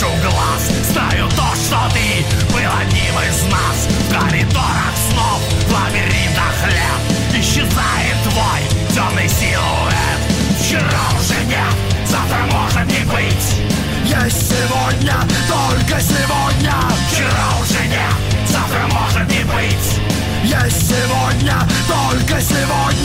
вижу глаз Знаю то, что ты был одним из нас. В коридорах снов, в лабиринтах лет Исчезает твой темный силуэт. Вчера уже нет, завтра может не быть. Есть сегодня, только сегодня. Вчера уже нет, завтра может не быть. Есть сегодня, только сегодня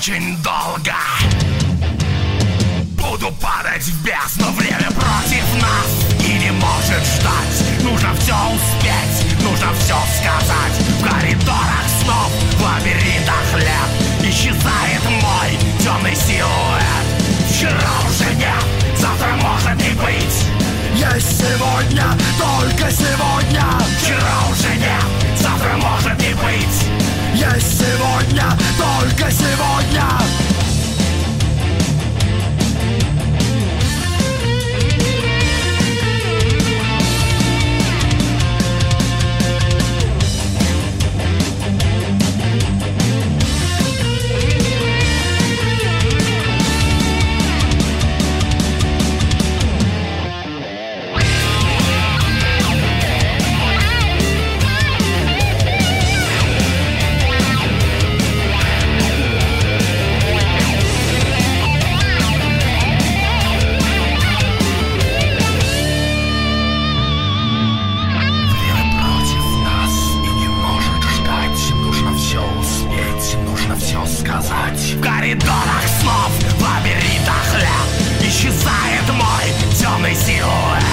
очень долго. Буду падать в бездну Время против нас. И не может ждать? Нужно все успеть Нужно все сказать. В коридорах снов В лабиринтах лет. Исчезает мой темный силуэт. Вчера уже нет Завтра может не быть. Есть сегодня, только сегодня. Вчера уже нет, завтра может не быть. Есть сегодня, только сегодня сказать В коридорах снов, в лабиринтах лет. Исчезает мой темный силуэт.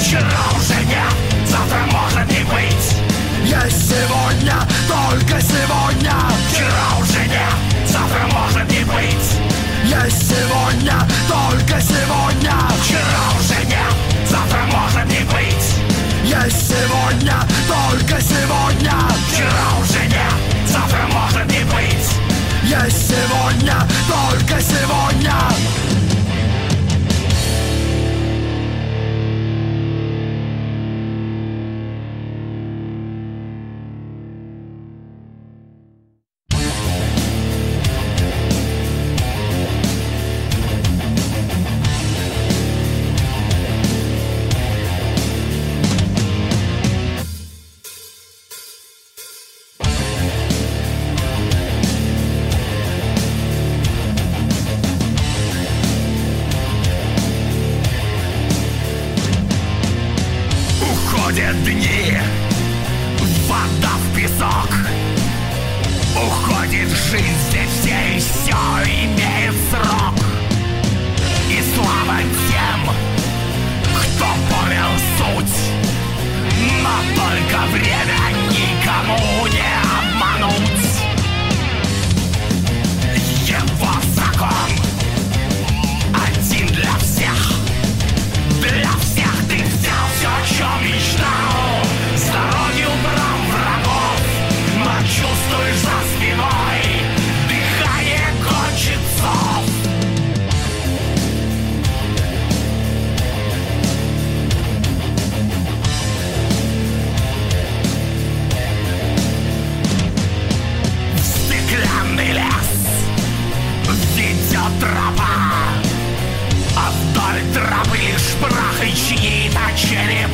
Вчера уже нет, завтра может не быть. Есть сегодня, только сегодня. Вчера уже нет, завтра может не быть. Есть сегодня, только сегодня. Вчера уже нет, завтра может не быть. Есть сегодня, только сегодня. Вчера уже Есть сегодня, только сегодня дни, вода в песок. Уходит жизнь, здесь все и все имеет срок. И слава тем, кто понял суть. Но только время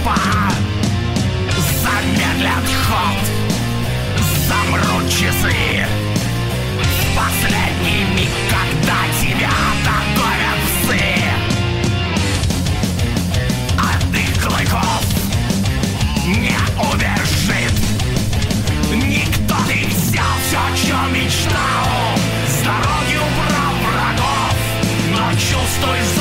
черепа Замедлят ход, замрут часы. Последний миг, когда тебя догонят псы. От их клыков не убежит. Никто ты взял все, чем мечтал. С дороги убрал врагов Но чувствуешь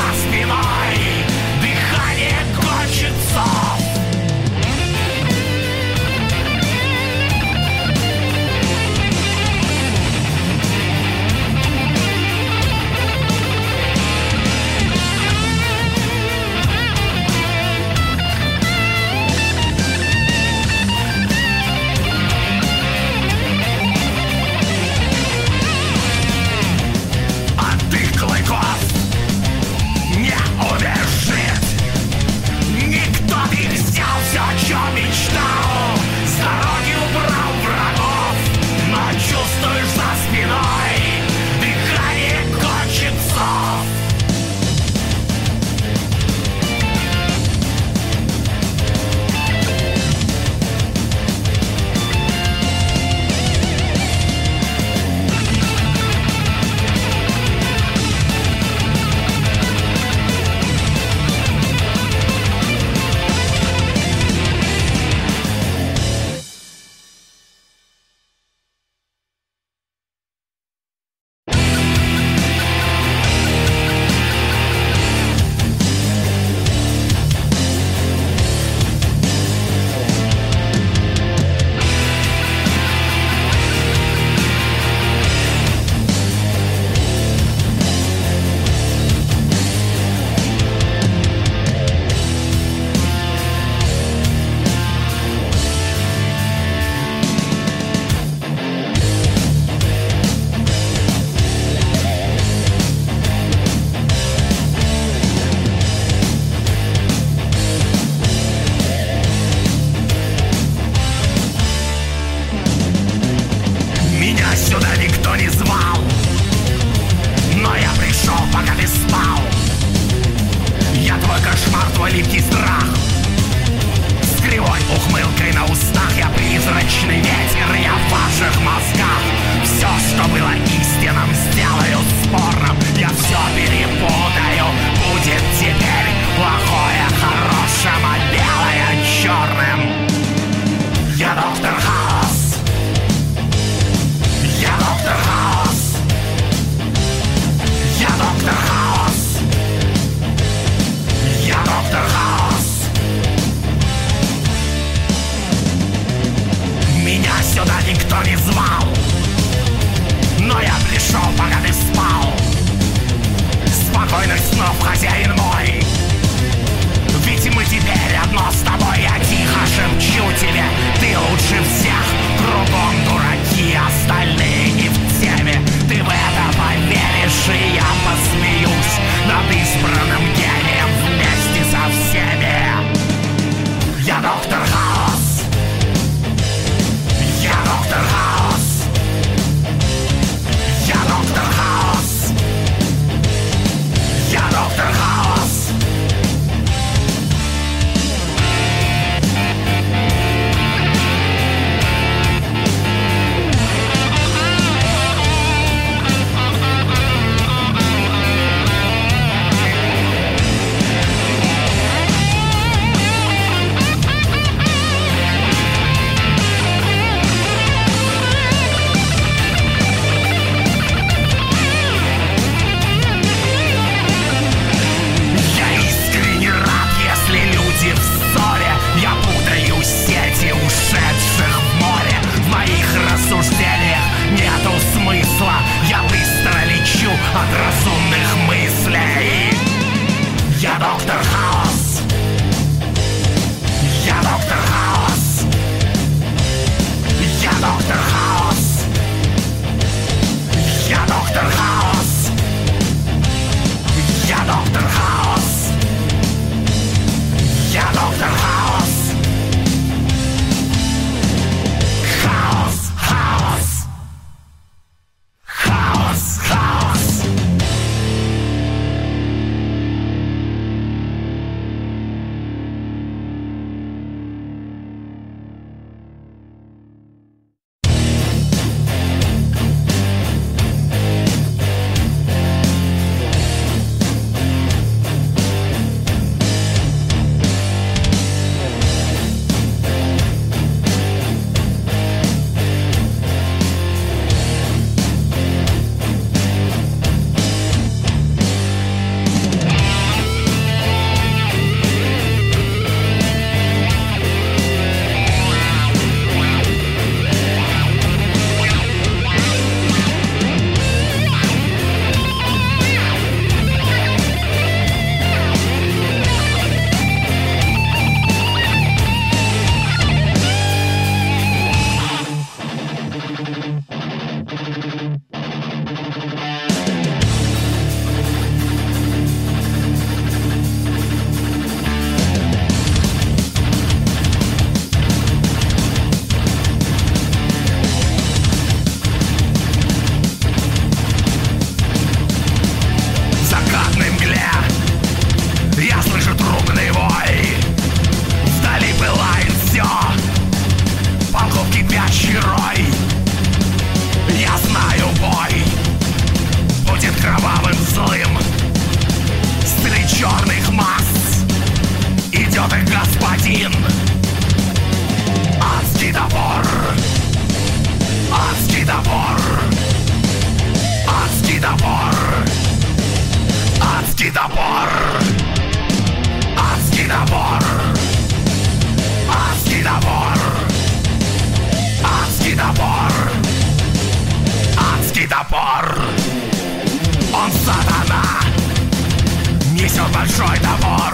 большой топор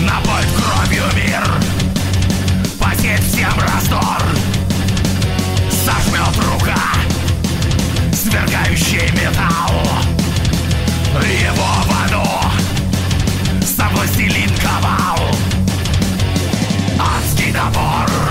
Напоит кровью мир. Посеет всем раздор. Сожмет рука Свергающий металл. Его в аду Сам властелин ковал. Адский топор.